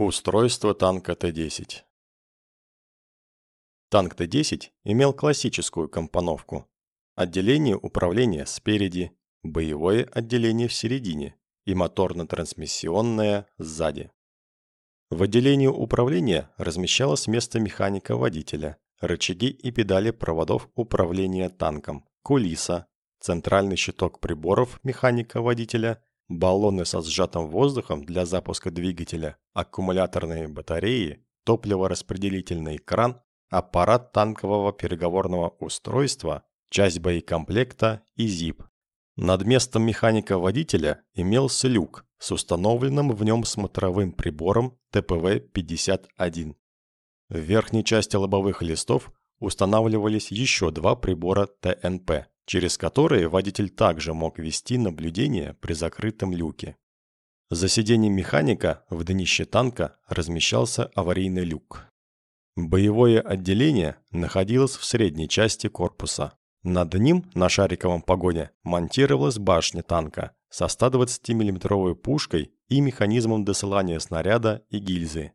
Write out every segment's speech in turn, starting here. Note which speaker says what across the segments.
Speaker 1: Устройство танка Т-10 Танк Т-10 имел классическую компоновку. Отделение управления спереди, боевое отделение в середине и моторно-трансмиссионное сзади. В отделении управления размещалось место механика-водителя, рычаги и педали проводов управления танком, кулиса, центральный щиток приборов механика-водителя, баллоны со сжатым воздухом для запуска двигателя, аккумуляторные батареи, топливораспределительный кран, аппарат танкового переговорного устройства, часть боекомплекта и ЗИП. Над местом механика-водителя имелся люк с установленным в нем смотровым прибором ТПВ-51. В верхней части лобовых листов устанавливались еще два прибора ТНП через которые водитель также мог вести наблюдение при закрытом люке. За сиденьем механика в днище танка размещался аварийный люк. Боевое отделение находилось в средней части корпуса. Над ним на шариковом погоне монтировалась башня танка со 120 миллиметровой пушкой и механизмом досылания снаряда и гильзы.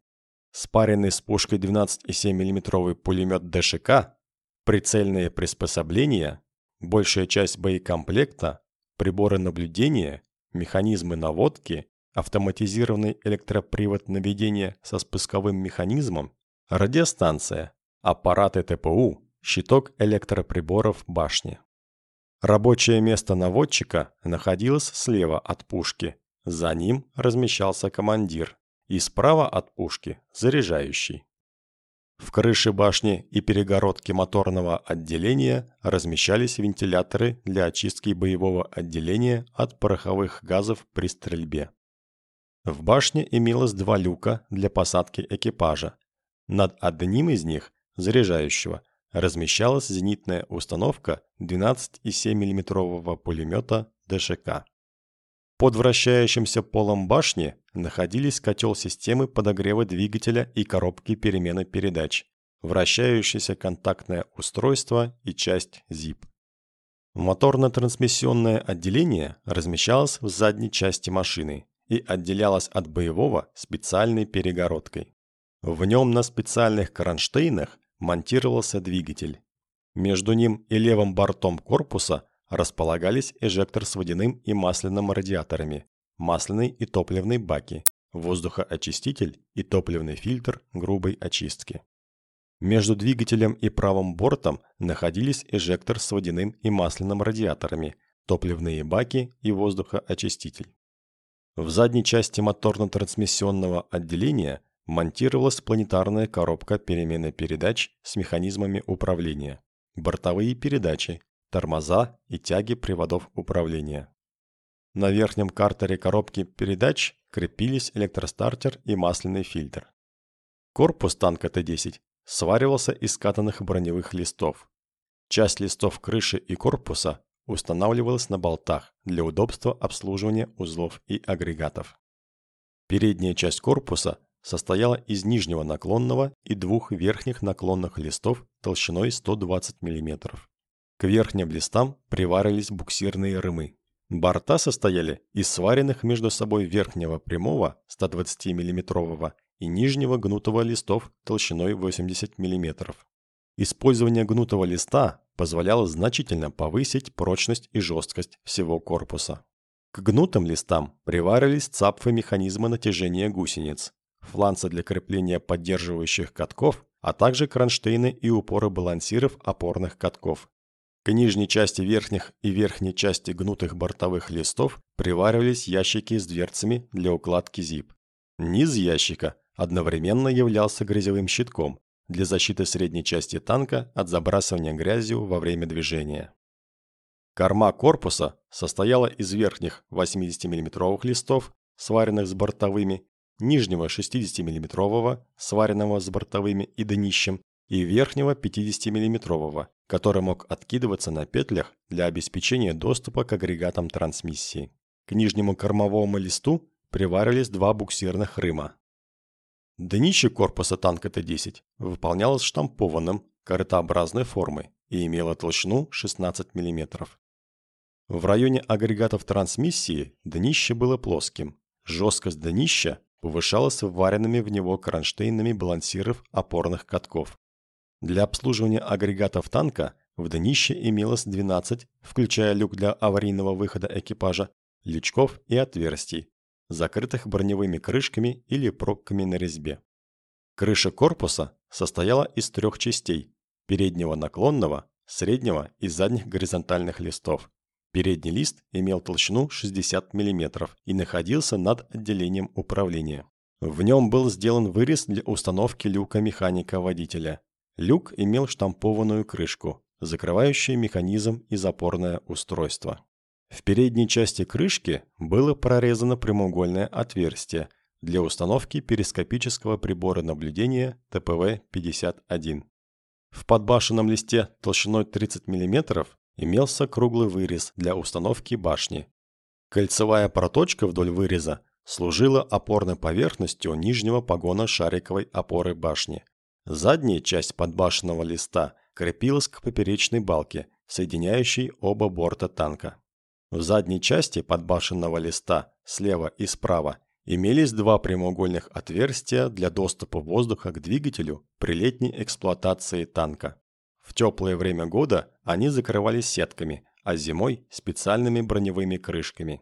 Speaker 1: Спаренный с пушкой 12,7 миллиметровый пулемет ДШК, прицельные приспособления Большая часть боекомплекта, приборы наблюдения, механизмы наводки, автоматизированный электропривод наведения со спусковым механизмом, радиостанция, аппараты ТПУ, щиток электроприборов башни. Рабочее место наводчика находилось слева от пушки, за ним размещался командир, и справа от пушки – заряжающий. В крыше башни и перегородке моторного отделения размещались вентиляторы для очистки боевого отделения от пороховых газов при стрельбе. В башне имелось два люка для посадки экипажа. Над одним из них, заряжающего, размещалась зенитная установка 12,7 мм пулемета ДШК. Под вращающимся полом башни находились котел системы подогрева двигателя и коробки перемены передач, вращающееся контактное устройство и часть ZIP. Моторно-трансмиссионное отделение размещалось в задней части машины и отделялось от боевого специальной перегородкой. В нем на специальных кронштейнах монтировался двигатель. Между ним и левым бортом корпуса располагались эжектор с водяным и масляным радиаторами, масляный и топливный баки, воздухоочиститель и топливный фильтр грубой очистки. Между двигателем и правым бортом находились эжектор с водяным и масляным радиаторами, топливные баки и воздухоочиститель. В задней части моторно-трансмиссионного отделения монтировалась планетарная коробка перемены передач с механизмами управления, бортовые передачи, тормоза и тяги приводов управления. На верхнем картере коробки передач крепились электростартер и масляный фильтр. Корпус танка Т-10 сваривался из катанных броневых листов. Часть листов крыши и корпуса устанавливалась на болтах для удобства обслуживания узлов и агрегатов. Передняя часть корпуса состояла из нижнего наклонного и двух верхних наклонных листов толщиной 120 мм. К верхним листам приварились буксирные рымы. Борта состояли из сваренных между собой верхнего прямого 120 мм и нижнего гнутого листов толщиной 80 мм. Использование гнутого листа позволяло значительно повысить прочность и жесткость всего корпуса. К гнутым листам приварились цапфы механизма натяжения гусениц, фланцы для крепления поддерживающих катков, а также кронштейны и упоры балансиров опорных катков, к нижней части верхних и верхней части гнутых бортовых листов приваривались ящики с дверцами для укладки ZIP. Низ ящика одновременно являлся грязевым щитком для защиты средней части танка от забрасывания грязью во время движения. Корма корпуса состояла из верхних 80 мм листов, сваренных с бортовыми, нижнего 60 мм, сваренного с бортовыми и днищем, и верхнего 50 мм, который мог откидываться на петлях для обеспечения доступа к агрегатам трансмиссии. К нижнему кормовому листу приварились два буксирных рыма. Днище корпуса танка Т-10 выполнялось штампованным, корытообразной формой и имело толщину 16 мм. В районе агрегатов трансмиссии днище было плоским. Жесткость днища повышалась вваренными в него кронштейнами балансиров опорных катков. Для обслуживания агрегатов танка в днище имелось 12, включая люк для аварийного выхода экипажа, лючков и отверстий, закрытых броневыми крышками или пробками на резьбе. Крыша корпуса состояла из трех частей – переднего наклонного, среднего и задних горизонтальных листов. Передний лист имел толщину 60 мм и находился над отделением управления. В нем был сделан вырез для установки люка механика-водителя. Люк имел штампованную крышку, закрывающую механизм и запорное устройство. В передней части крышки было прорезано прямоугольное отверстие для установки перископического прибора наблюдения ТПВ-51. В подбашенном листе толщиной 30 мм имелся круглый вырез для установки башни. Кольцевая проточка вдоль выреза служила опорной поверхностью нижнего погона шариковой опоры башни. Задняя часть подбашенного листа крепилась к поперечной балке, соединяющей оба борта танка. В задней части подбашенного листа слева и справа имелись два прямоугольных отверстия для доступа воздуха к двигателю при летней эксплуатации танка. В теплое время года они закрывались сетками, а зимой – специальными броневыми крышками.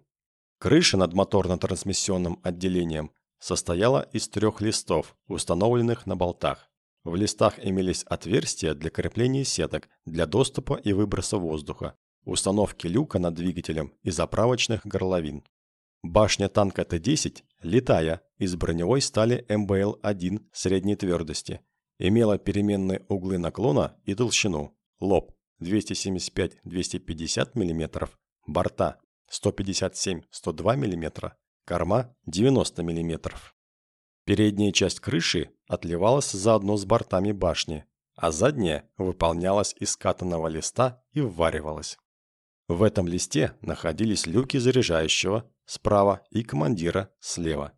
Speaker 1: Крыша над моторно-трансмиссионным отделением состояла из трех листов, установленных на болтах. В листах имелись отверстия для крепления сеток для доступа и выброса воздуха, установки люка над двигателем и заправочных горловин. Башня танка Т-10, летая, из броневой стали МБЛ-1 средней твердости, имела переменные углы наклона и толщину, лоб 275-250 мм, борта 157-102 мм, корма 90 мм. Передняя часть крыши отливалась заодно с бортами башни, а задняя выполнялась из катанного листа и вваривалась. В этом листе находились люки заряжающего справа и командира слева.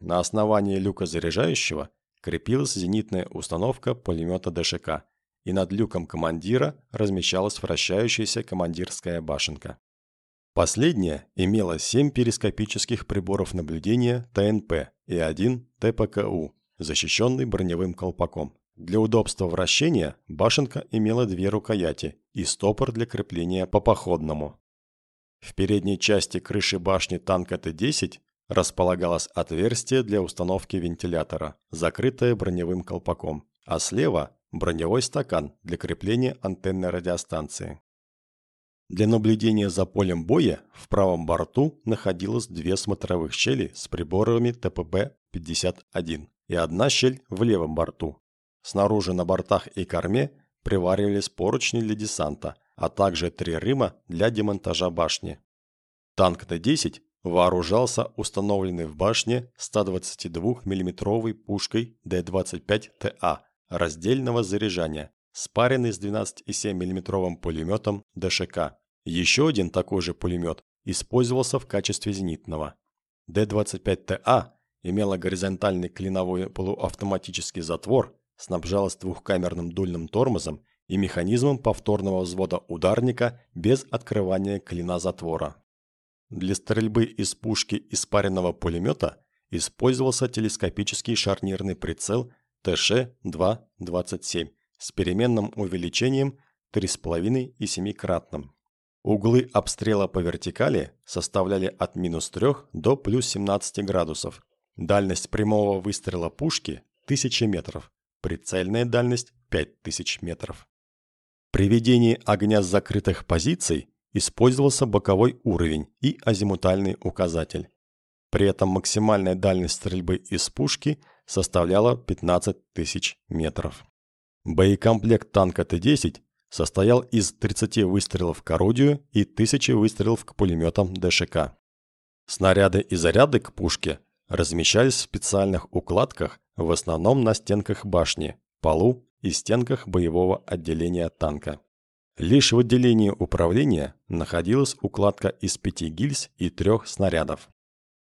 Speaker 1: На основании люка заряжающего крепилась зенитная установка пулемета ДШК, и над люком командира размещалась вращающаяся командирская башенка. Последняя имела 7 перископических приборов наблюдения ТНП и один ТПКУ, защищенный броневым колпаком. Для удобства вращения башенка имела две рукояти и стопор для крепления по походному. В передней части крыши башни танка Т-10 располагалось отверстие для установки вентилятора, закрытое броневым колпаком, а слева – броневой стакан для крепления антенны радиостанции. Для наблюдения за полем боя в правом борту находилось две смотровых щели с приборами ТПБ-51 и одна щель в левом борту. Снаружи на бортах и корме приваривались поручни для десанта, а также три рыма для демонтажа башни. Танк Т-10 вооружался установленной в башне 122 миллиметровой пушкой Д-25ТА раздельного заряжания, спаренный с 12,7 миллиметровым пулеметом ДШК. Еще один такой же пулемет использовался в качестве зенитного. Д-25ТА имела горизонтальный клиновой полуавтоматический затвор, снабжалась двухкамерным дульным тормозом и механизмом повторного взвода ударника без открывания клина затвора. Для стрельбы из пушки испаренного пулемета использовался телескопический шарнирный прицел ТШ-2-27 с переменным увеличением 3,5 и 7-кратным. Углы обстрела по вертикали составляли от минус 3 до плюс 17 градусов. Дальность прямого выстрела пушки – 1000 метров, прицельная дальность – 5000 метров. При ведении огня с закрытых позиций использовался боковой уровень и азимутальный указатель. При этом максимальная дальность стрельбы из пушки составляла 15 тысяч метров. Боекомплект танка Т-10 состоял из 30 выстрелов к орудию и 1000 выстрелов к пулеметам ДШК. Снаряды и заряды к пушке размещались в специальных укладках в основном на стенках башни, полу и стенках боевого отделения танка. Лишь в отделении управления находилась укладка из пяти гильз и трех снарядов.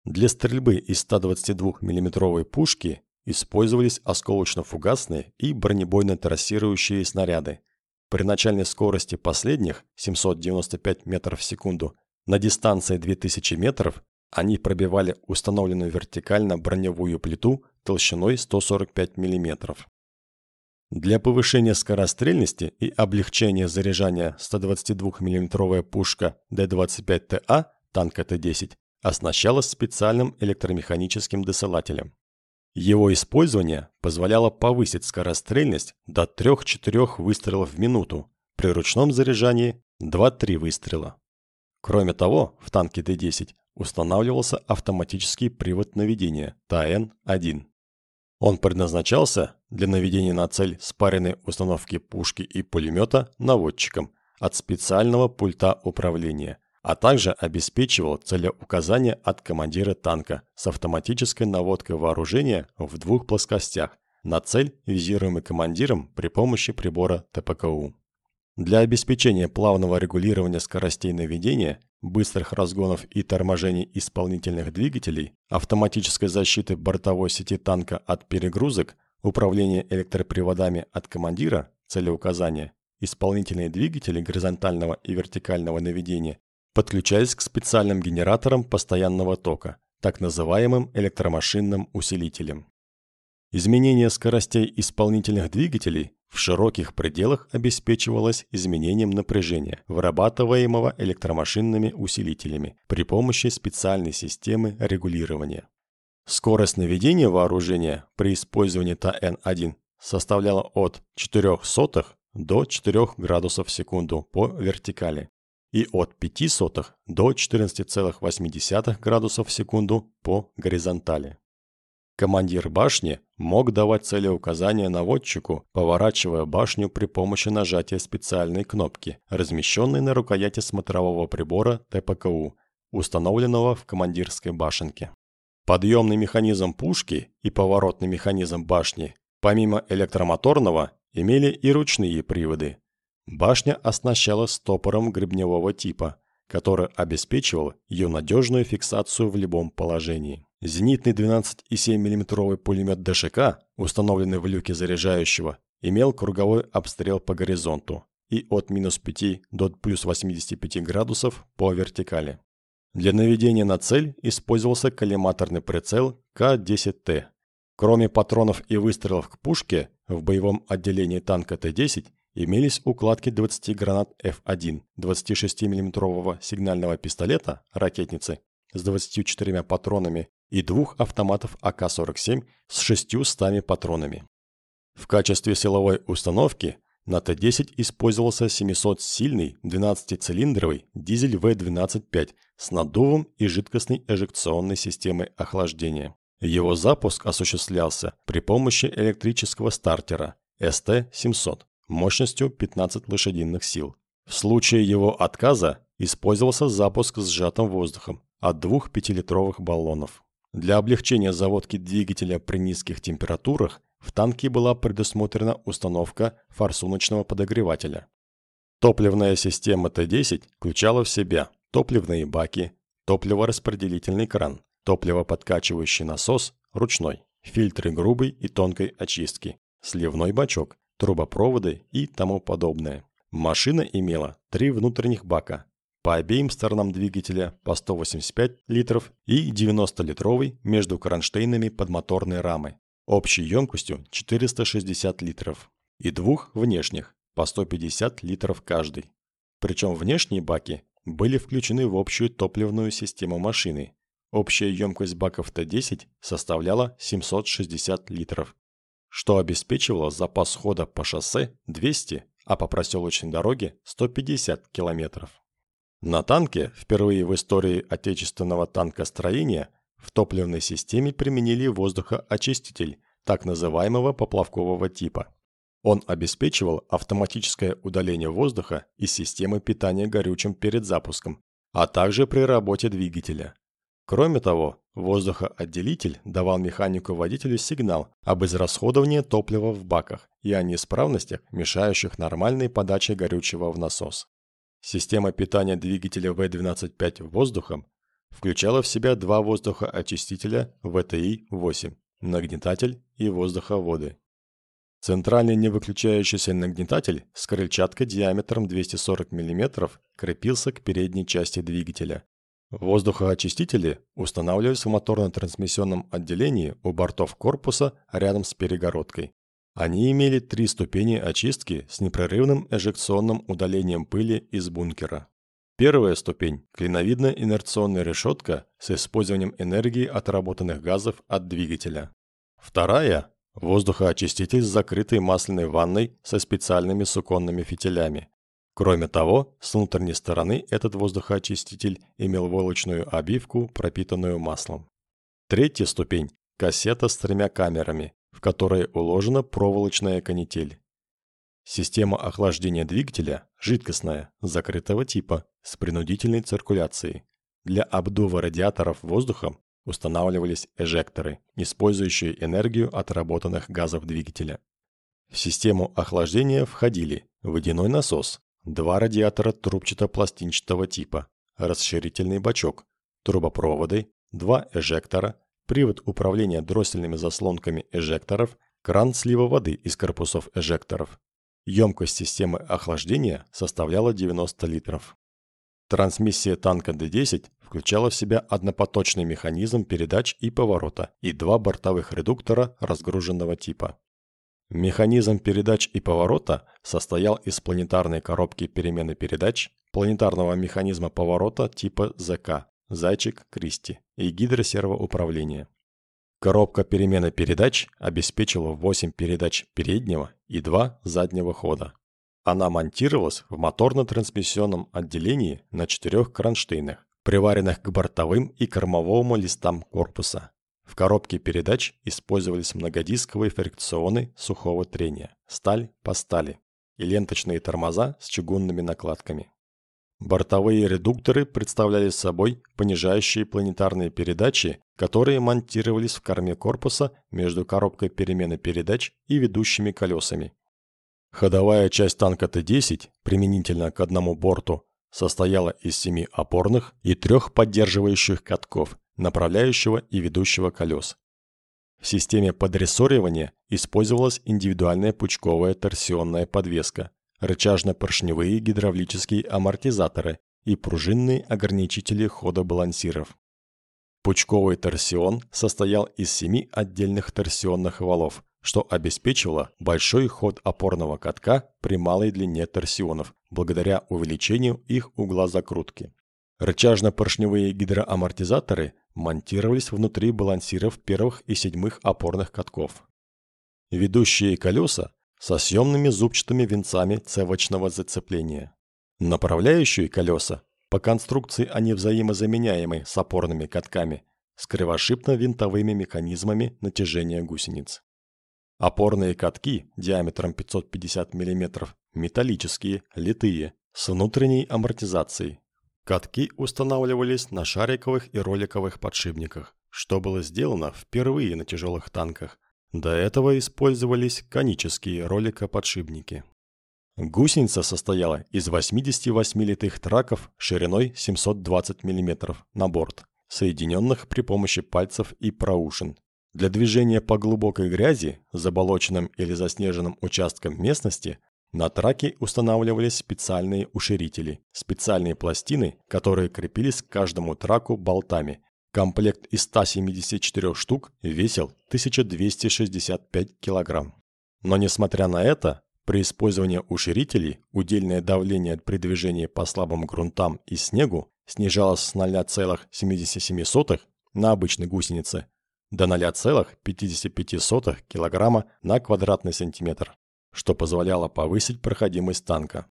Speaker 1: Для стрельбы из 122 миллиметровой пушки использовались осколочно-фугасные и бронебойно-трассирующие снаряды. При начальной скорости последних 795 метров в секунду на дистанции 2000 метров Они пробивали установленную вертикально броневую плиту толщиной 145 мм. Для повышения скорострельности и облегчения заряжания 122 миллиметровая пушка Д-25ТА танка Т-10 оснащалась специальным электромеханическим досылателем. Его использование позволяло повысить скорострельность до 3-4 выстрелов в минуту, при ручном заряжании 2-3 выстрела. Кроме того, в танке Т-10 устанавливался автоматический привод наведения ТАН-1. Он предназначался для наведения на цель спаренной установки пушки и пулемета наводчиком от специального пульта управления, а также обеспечивал целеуказание от командира танка с автоматической наводкой вооружения в двух плоскостях на цель, визируемый командиром при помощи прибора ТПКУ. Для обеспечения плавного регулирования скоростей наведения, быстрых разгонов и торможений исполнительных двигателей, автоматической защиты бортовой сети танка от перегрузок, управления электроприводами от командира, целеуказания, исполнительные двигатели горизонтального и вертикального наведения подключались к специальным генераторам постоянного тока, так называемым электромашинным усилителям. Изменение скоростей исполнительных двигателей в широких пределах обеспечивалось изменением напряжения, вырабатываемого электромашинными усилителями при помощи специальной системы регулирования. Скорость наведения вооружения при использовании ТН-1 составляла от 4 сотых до 4 градусов в секунду по вертикали и от 5 сотых до 14,8 градусов в секунду по горизонтали. Командир башни мог давать целеуказания наводчику, поворачивая башню при помощи нажатия специальной кнопки, размещенной на рукояти смотрового прибора ТПКУ, установленного в командирской башенке. Подъемный механизм пушки и поворотный механизм башни, помимо электромоторного, имели и ручные приводы. Башня оснащалась стопором гребневого типа, который обеспечивал ее надежную фиксацию в любом положении. Зенитный 12,7 мм пулемет ДШК, установленный в люке заряжающего, имел круговой обстрел по горизонту и от минус 5 до плюс 85 градусов по вертикали. Для наведения на цель использовался коллиматорный прицел К-10Т. Кроме патронов и выстрелов к пушке, в боевом отделении танка Т-10 имелись укладки 20 гранат F1 26 мм сигнального пистолета ракетницы с 24 патронами и двух автоматов АК-47 с 600 патронами. В качестве силовой установки на Т-10 использовался 700-сильный 12-цилиндровый дизель В-12-5 с наддувом и жидкостной эжекционной системой охлаждения. Его запуск осуществлялся при помощи электрического стартера СТ-700 мощностью 15 лошадиных сил. В случае его отказа использовался запуск сжатым воздухом от двух 5-литровых баллонов. Для облегчения заводки двигателя при низких температурах в танке была предусмотрена установка форсуночного подогревателя. Топливная система Т-10 включала в себя топливные баки, топливораспределительный кран, топливоподкачивающий насос ручной, фильтры грубой и тонкой очистки, сливной бачок, трубопроводы и тому подобное. Машина имела три внутренних бака по обеим сторонам двигателя по 185 литров и 90-литровый между кронштейнами подмоторной рамы общей емкостью 460 литров и двух внешних по 150 литров каждый. Причем внешние баки были включены в общую топливную систему машины. Общая емкость баков Т-10 составляла 760 литров, что обеспечивало запас хода по шоссе 200, а по проселочной дороге 150 километров. На танке впервые в истории отечественного танкостроения в топливной системе применили воздухоочиститель так называемого поплавкового типа. Он обеспечивал автоматическое удаление воздуха из системы питания горючим перед запуском, а также при работе двигателя. Кроме того, воздухоотделитель давал механику-водителю сигнал об израсходовании топлива в баках и о неисправностях, мешающих нормальной подаче горючего в насос. Система питания двигателя В-12.5 воздухом включала в себя два воздухоочистителя ВТИ-8, нагнетатель и воздуховоды. Центральный невыключающийся нагнетатель с крыльчаткой диаметром 240 мм крепился к передней части двигателя. Воздухоочистители устанавливались в моторно-трансмиссионном отделении у бортов корпуса рядом с перегородкой. Они имели три ступени очистки с непрерывным эжекционным удалением пыли из бункера. Первая ступень – клиновидная инерционная решетка с использованием энергии отработанных газов от двигателя. Вторая – воздухоочиститель с закрытой масляной ванной со специальными суконными фитилями. Кроме того, с внутренней стороны этот воздухоочиститель имел волочную обивку, пропитанную маслом. Третья ступень – кассета с тремя камерами, в которой уложена проволочная канитель. Система охлаждения двигателя жидкостная, закрытого типа, с принудительной циркуляцией. Для обдува радиаторов воздухом устанавливались эжекторы, использующие энергию отработанных газов двигателя. В систему охлаждения входили водяной насос, Два радиатора трубчато-пластинчатого типа, расширительный бачок, трубопроводы, два эжектора, привод управления дроссельными заслонками эжекторов, кран слива воды из корпусов эжекторов. Емкость системы охлаждения составляла 90 литров. Трансмиссия танка Д-10 включала в себя однопоточный механизм передач и поворота и два бортовых редуктора разгруженного типа. Механизм передач и поворота состоял из планетарной коробки перемены передач, планетарного механизма поворота типа ЗК «Зайчик Кристи» и гидросервоуправления. Коробка перемены передач обеспечила 8 передач переднего и 2 заднего хода. Она монтировалась в моторно-трансмиссионном отделении на четырех кронштейнах, приваренных к бортовым и кормовому листам корпуса. В коробке передач использовались многодисковые фрикционы сухого трения, сталь по стали и ленточные тормоза с чугунными накладками. Бортовые редукторы представляли собой понижающие планетарные передачи, которые монтировались в корме корпуса между коробкой перемены передач и ведущими колесами. Ходовая часть танка Т-10, применительно к одному борту, состояла из семи опорных и трех поддерживающих катков, направляющего и ведущего колес. В системе подрессоривания использовалась индивидуальная пучковая торсионная подвеска, рычажно-поршневые гидравлические амортизаторы и пружинные ограничители хода балансиров. Пучковый торсион состоял из семи отдельных торсионных валов, что обеспечивало большой ход опорного катка при малой длине торсионов, благодаря увеличению их угла закрутки. Рычажно-поршневые гидроамортизаторы монтировались внутри балансиров первых и седьмых опорных катков. Ведущие колеса со съемными зубчатыми венцами цевочного зацепления. Направляющие колеса, по конструкции они взаимозаменяемы с опорными катками, с кривошипно-винтовыми механизмами натяжения гусениц. Опорные катки диаметром 550 мм, металлические, литые, с внутренней амортизацией, Катки устанавливались на шариковых и роликовых подшипниках, что было сделано впервые на тяжелых танках. До этого использовались конические роликоподшипники. Гусеница состояла из 88 литых траков шириной 720 мм на борт, соединенных при помощи пальцев и проушин. Для движения по глубокой грязи, заболоченным или заснеженным участкам местности на траке устанавливались специальные уширители, специальные пластины, которые крепились к каждому траку болтами. Комплект из 174 штук весил 1265 кг. Но несмотря на это, при использовании уширителей удельное давление при движении по слабым грунтам и снегу снижалось с 0,77 на обычной гусенице до 0,55 кг на квадратный сантиметр что позволяло повысить проходимость танка.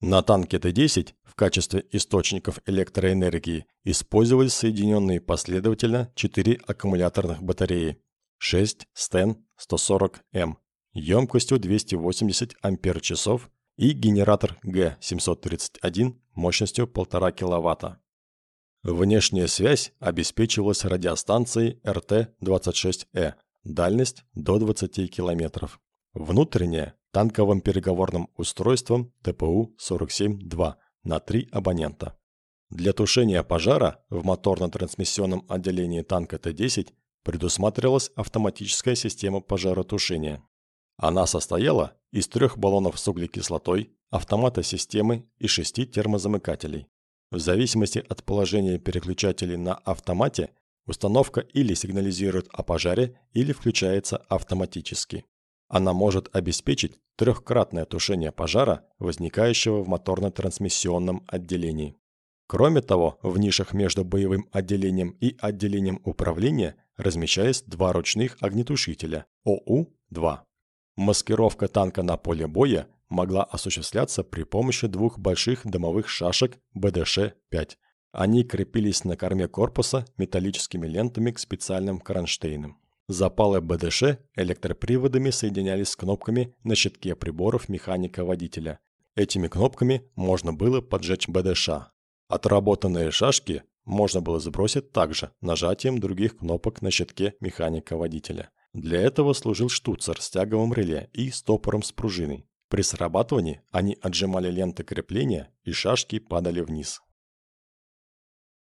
Speaker 1: На танке Т-10 в качестве источников электроэнергии использовались соединенные последовательно 4 аккумуляторных батареи 6 Стен 140М емкостью 280 Ах и генератор Г731 мощностью 1,5 кВт. Внешняя связь обеспечивалась радиостанцией РТ-26Э, дальность до 20 км. Внутренняя – танковым переговорным устройством ТПУ-47-2 на три абонента. Для тушения пожара в моторно-трансмиссионном отделении танка Т-10 предусматривалась автоматическая система пожаротушения. Она состояла из трех баллонов с углекислотой, автомата системы и шести термозамыкателей. В зависимости от положения переключателей на автомате, установка или сигнализирует о пожаре, или включается автоматически. Она может обеспечить трехкратное тушение пожара, возникающего в моторно-трансмиссионном отделении. Кроме того, в нишах между боевым отделением и отделением управления размещались два ручных огнетушителя ОУ-2. Маскировка танка на поле боя могла осуществляться при помощи двух больших дымовых шашек БДШ-5. Они крепились на корме корпуса металлическими лентами к специальным кронштейнам. Запалы БДШ электроприводами соединялись с кнопками на щитке приборов механика-водителя. Этими кнопками можно было поджечь БДШ. Отработанные шашки можно было сбросить также нажатием других кнопок на щитке механика-водителя. Для этого служил штуцер с тяговым реле и стопором с пружиной. При срабатывании они отжимали ленты крепления и шашки падали вниз.